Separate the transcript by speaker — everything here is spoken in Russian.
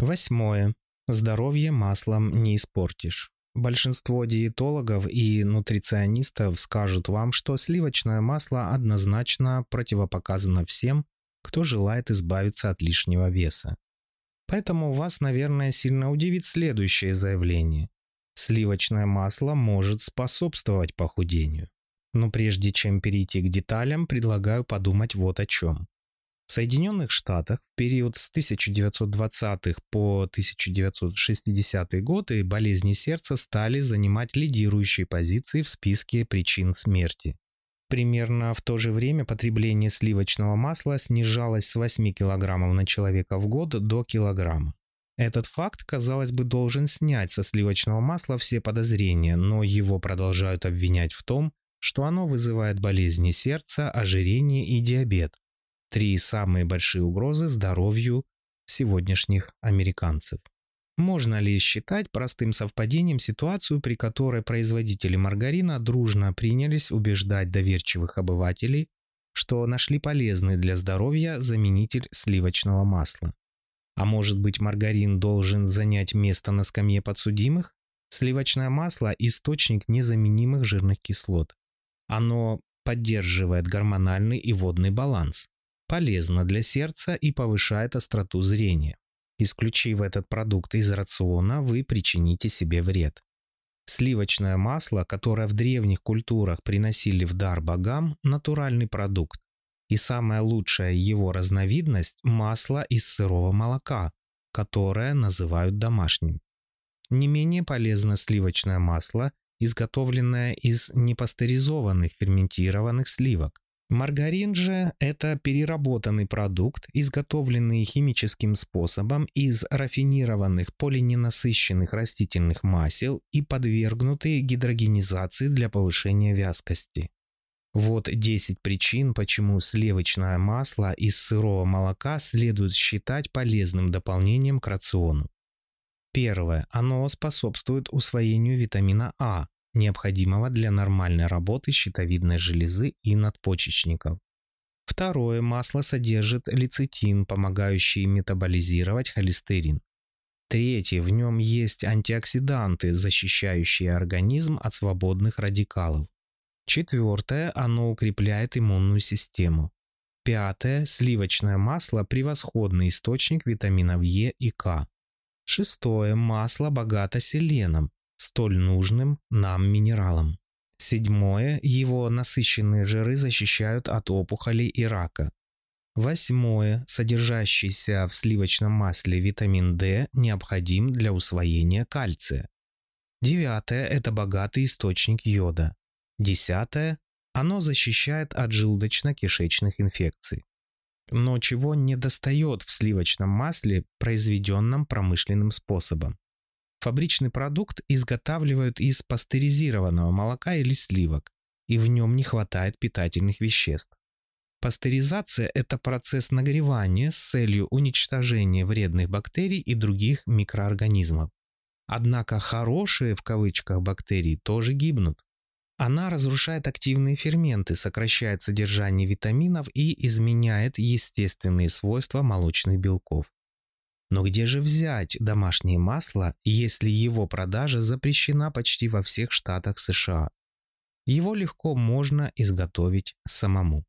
Speaker 1: Восьмое. Здоровье маслом не испортишь. Большинство диетологов и нутриционистов скажут вам, что сливочное масло однозначно противопоказано всем, кто желает избавиться от лишнего веса. Поэтому вас, наверное, сильно удивит следующее заявление. Сливочное масло может способствовать похудению. Но прежде чем перейти к деталям, предлагаю подумать вот о чем. В Соединенных Штатах в период с 1920-х по 1960 годы болезни сердца стали занимать лидирующие позиции в списке причин смерти. Примерно в то же время потребление сливочного масла снижалось с 8 килограммов на человека в год до килограмма. Этот факт, казалось бы, должен снять со сливочного масла все подозрения, но его продолжают обвинять в том, что оно вызывает болезни сердца, ожирение и диабет, Три самые большие угрозы здоровью сегодняшних американцев. Можно ли считать простым совпадением ситуацию, при которой производители маргарина дружно принялись убеждать доверчивых обывателей, что нашли полезный для здоровья заменитель сливочного масла? А может быть маргарин должен занять место на скамье подсудимых? Сливочное масло – источник незаменимых жирных кислот. Оно поддерживает гормональный и водный баланс полезно для сердца и повышает остроту зрения. Исключив этот продукт из рациона, вы причините себе вред. Сливочное масло, которое в древних культурах приносили в дар богам, натуральный продукт. И самая лучшая его разновидность – масло из сырого молока, которое называют домашним. Не менее полезно сливочное масло, изготовленное из непастеризованных ферментированных сливок. Маргарин же – это переработанный продукт, изготовленный химическим способом из рафинированных полиненасыщенных растительных масел и подвергнутый гидрогенизации для повышения вязкости. Вот 10 причин, почему сливочное масло из сырого молока следует считать полезным дополнением к рациону. Первое. Оно способствует усвоению витамина А, необходимого для нормальной работы щитовидной железы и надпочечников. Второе, масло содержит лецитин, помогающий метаболизировать холестерин. Третье, в нем есть антиоксиданты, защищающие организм от свободных радикалов. Четвертое, оно укрепляет иммунную систему. Пятое, сливочное масло – превосходный источник витаминов Е и К. Шестое, масло богато селеном, столь нужным нам минералом. Седьмое. Его насыщенные жиры защищают от опухолей и рака. Восьмое. Содержащийся в сливочном масле витамин D необходим для усвоения кальция. Девятое – это богатый источник йода. Десятое – оно защищает от желудочно-кишечных инфекций. Но чего не достает в сливочном масле, произведенном промышленным способом? Фабричный продукт изготавливают из пастеризированного молока или сливок, и в нем не хватает питательных веществ. Пастеризация – это процесс нагревания с целью уничтожения вредных бактерий и других микроорганизмов. Однако «хорошие» в кавычках бактерии тоже гибнут. Она разрушает активные ферменты, сокращает содержание витаминов и изменяет естественные свойства молочных белков. Но где же взять домашнее масло, если его продажа запрещена почти во всех штатах США? Его легко можно изготовить самому.